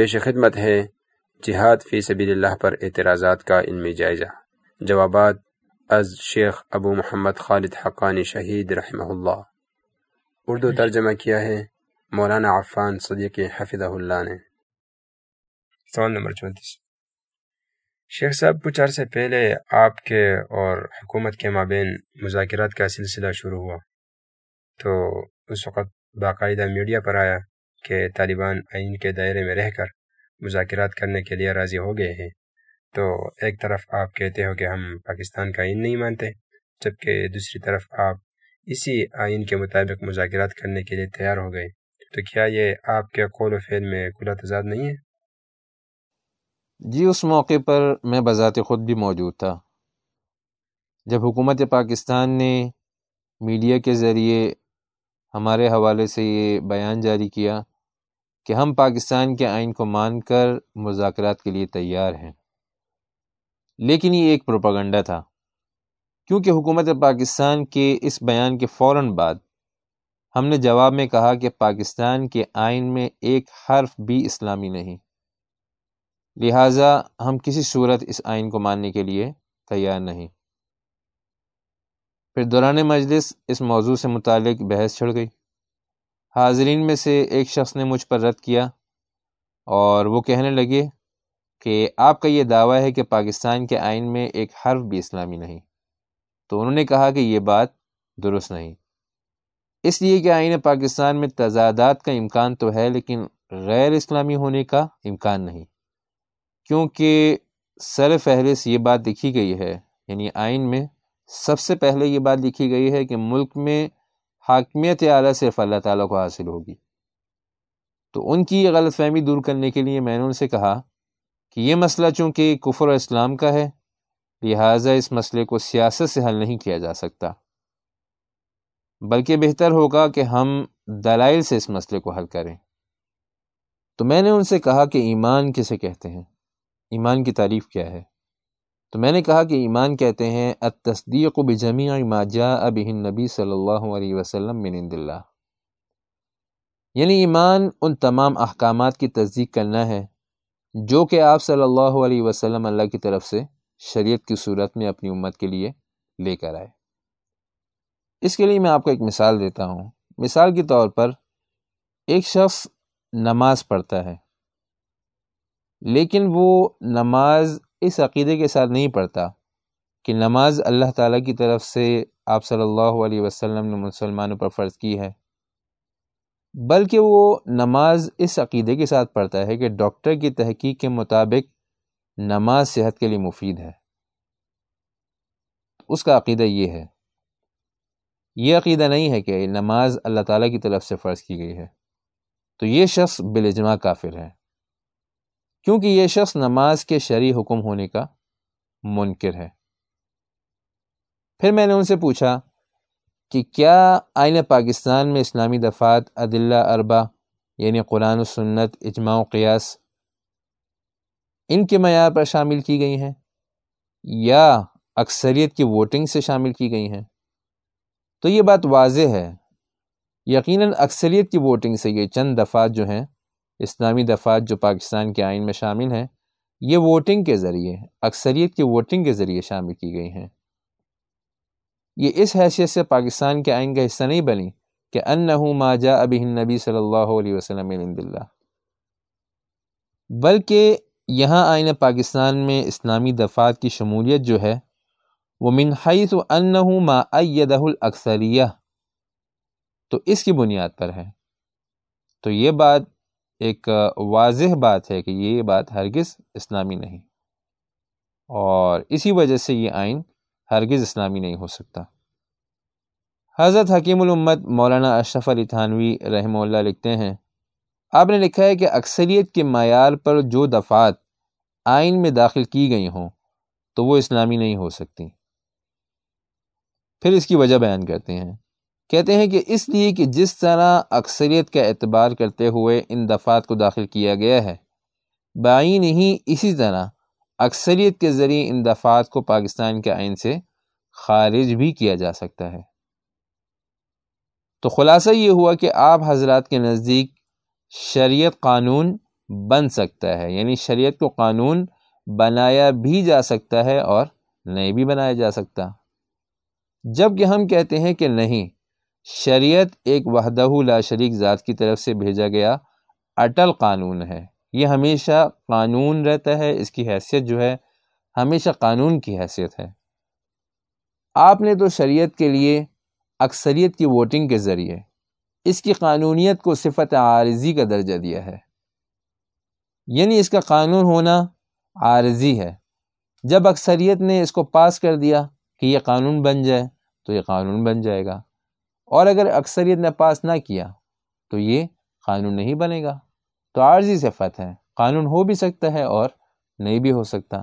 پیش خدمت ہے جہاد فی سبیل اللہ پر اعتراضات کا علمی جائزہ۔ جوابات از شیخ ابو محمد خالد حقانی شہید رحمہ اللہ۔ اردو ترجمہ کیا ہے۔ مولانا عفان صدیق حفظہ اللہ نے۔ سوال نمبر چونتیس۔ شیخ صاحب، کچھ عرصے پہلے آپ کے اور حکومت کے مابین مذاکرات کا سلسلہ شروع ہوا۔ تو اس وقت باقاعدہ میڈیا پر آیا۔ کہ طالبان آئین کے دائرے میں رہ کر مذاکرات کرنے کے لیے راضی ہو گئے ہیں۔ تو ایک طرف آپ کہتے ہو کہ ہم پاکستان کا آئین نہیں مانتے، جبکہ دوسری طرف آپ اسی آئین کے مطابق مذاکرات کرنے کے لیے تیار ہو گئے۔ تو کیا یہ آپ کے قول و فعل میں کھلا تضاد نہیں ہے؟ جی اس موقع پر میں بذات خود بھی موجود تھا۔ جب حکومت پاکستان نے میڈیا کے ذریعے ہمارے حوالے سے یہ بیان جاری کیا کہ ہم پاکستان کے آئین کو مان کر مذاکرات کے لیے تیار ہیں۔ لیکن یہ ایک پروپاگنڈا تھا، کیونکہ حکومت پاکستان کے اس بیان کے فوراً بعد ہم نے جواب میں کہا کہ پاکستان کے آئین میں ایک حرف بھی اسلامی نہیں۔ لہٰذا ہم کسی صورت اس آئین کو ماننے کے لیے تیار نہیں۔ پھر دوران مجلس اس موضوع سے متعلق بحث چھڑ گئی۔ حاضرین میں سے ایک شخص نے مجھ پر رد کیا اور وہ کہنے لگے کہ آپ کا یہ دعویٰ ہے کہ پاکستان کے آئین میں ایک حرف بھی اسلامی نہیں۔ تو انہوں نے کہا کہ یہ بات درست نہیں۔ اس لیے کہ آئین پاکستان میں تضادات کا امکان تو ہے، لیکن غیر اسلامی ہونے کا امکان نہیں۔ کیونکہ سر فہرست یہ بات لکھی گئی ہے یعنی آئین میں سب سے پہلے یہ بات لکھی گئی ہے کہ ملک میں حاکمیت اعلیٰ صرف اللہ تعالیٰ کو حاصل ہوگی۔ تو ان کی یہ غلط فہمی دور کرنے کے لیے میں نے ان سے کہا کہ یہ مسئلہ چونکہ کفر و اسلام کا ہے، لہٰذا اس مسئلے کو سیاست سے حل نہیں کیا جا سکتا۔ بلکہ بہتر ہوگا کہ ہم دلائل سے اس مسئلے کو حل کریں۔ تو میں نے ان سے کہا کہ ایمان کسے کہتے ہیں؟ ایمان کی تعریف کیا ہے؟ تو میں نے کہا کہ ایمان کہتے ہیں، التصدیق بجمیع ما جاء به النبی صلی اللہ علیہ وسلم من عند اللہ۔ یعنی ایمان ان تمام احکامات کی تصدیق کرنا ہے، جو کہ آپ صلی اللہ علیہ وسلم اللہ کی طرف سے شریعت کی صورت میں اپنی امت کے لیے لے کر آئے۔ اس کے لیے میں آپ کو ایک مثال دیتا ہوں۔ مثال کے طور پر ایک شخص نماز پڑھتا ہے، لیکن وہ نماز اس عقیدے کے ساتھ نہیں پڑھتا کہ نماز اللہ تعالیٰ کی طرف سے آپ صلی اللہ علیہ وسلم نے مسلمانوں پر فرض کی ہے، بلکہ وہ نماز اس عقیدے کے ساتھ پڑھتا ہے کہ ڈاکٹر کی تحقیق کے مطابق نماز صحت کے لیے مفید ہے۔ اس کا عقیدہ یہ ہے، یہ عقیدہ نہیں ہے کہ نماز اللہ تعالیٰ کی طرف سے فرض کی گئی ہے۔ تو یہ شخص بالاجماع کافر ہے۔ کیونکہ یہ شخص نماز کے شرعی حکم ہونے کا منکر ہے۔ پھر میں نے ان سے پوچھا کہ کیا آئین پاکستان میں اسلامی دفات عدلہ اربا یعنی قرآن و سنت، اجماع و قیاس ان کے معیار پر شامل کی گئی ہیں یا اکثریت کی ووٹنگ سے شامل کی گئی ہیں؟ تو یہ بات واضح ہے۔ یقیناً اکثریت کی ووٹنگ سے یہ چند دفعات جو ہیں اسلامی دفعات جو پاکستان کے آئین میں شامل ہیں، یہ ووٹنگ کے ذریعے، اکثریت کی ووٹنگ کے ذریعے شامل کی گئی ہیں۔ یہ اس حیثیت سے پاکستان کے آئین کا حصہ نہیں بنی کہ ان ایک واضح بات ہے کہ یہ بات ہرگز اسلامی نہیں۔ اور اسی وجہ سے یہ آئین ہرگز اسلامی نہیں ہو سکتا۔ حضرت حکیم الامت مولانا اشرف علی تھانوی رحمہ اللہ لکھتے ہیں، آپ نے لکھا ہے کہ اکثریت کے معیار پر جو دفعات آئین میں داخل کی گئی ہوں تو وہ اسلامی نہیں ہو سکتی۔ پھر اس کی وجہ بیان کرتے ہیں۔ کہتے ہیں کہ اس لیے کہ جس طرح اکثریت کا اعتبار کرتے ہوئے ان دفعات کو داخل کیا گیا ہے۔ بائین ہی اسی طرح اکثریت کے ذریعے ان دفعات کو پاکستان کے آئین سے خارج بھی کیا جا سکتا ہے۔ تو خلاصہ یہ ہوا کہ آپ حضرات کے نزدیک شریعت قانون بن سکتا ہے یعنی شریعت کو قانون بنایا بھی جا سکتا ہے اور نہیں بھی بنایا جا سکتا۔ جبکہ ہم کہتے ہیں کہ نہیں شریعت ایک وحدہ لا شریک ذات کی طرف سے بھیجا گیا اٹل قانون ہے۔ یہ ہمیشہ قانون رہتا ہے، اس کی حیثیت جو ہے، ہمیشہ قانون کی حیثیت ہے۔ آپ نے تو شریعت کے لیے اکثریت کی ووٹنگ کے ذریعے اس کی قانونیت کو صفت عارضی کا درجہ دیا ہے۔ یعنی اس کا قانون ہونا عارضی ہے۔ جب اکثریت نے اس کو پاس کر دیا کہ یہ قانون بن جائے، تو یہ قانون بن جائے گا۔ اور اگر اکثریت نے پاس نہ کیا تو یہ قانون نہیں بنے گا۔ تو عارضی صفت ہے۔ قانون ہو بھی سکتا ہے اور نہیں بھی ہو سکتا۔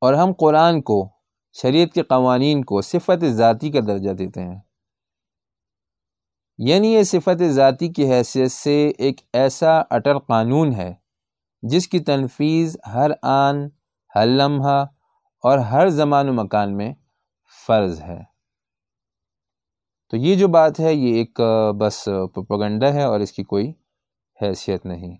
اور ہم قرآن کو، شریعت کے قوانین کو صفت ذاتی کا درجہ دیتے ہیں۔ یعنی یہ صفت ذاتی کی حیثیت سے ایک ایسا اٹل قانون ہے جس کی تنفیذ ہر آن، ہر لمحہ اور ہر زمان و مکان میں فرض ہے۔ تو یہ جو بات ہے، یہ ایک بس پروپگنڈا ہے اور اس کی کوئی حیثیت نہیں۔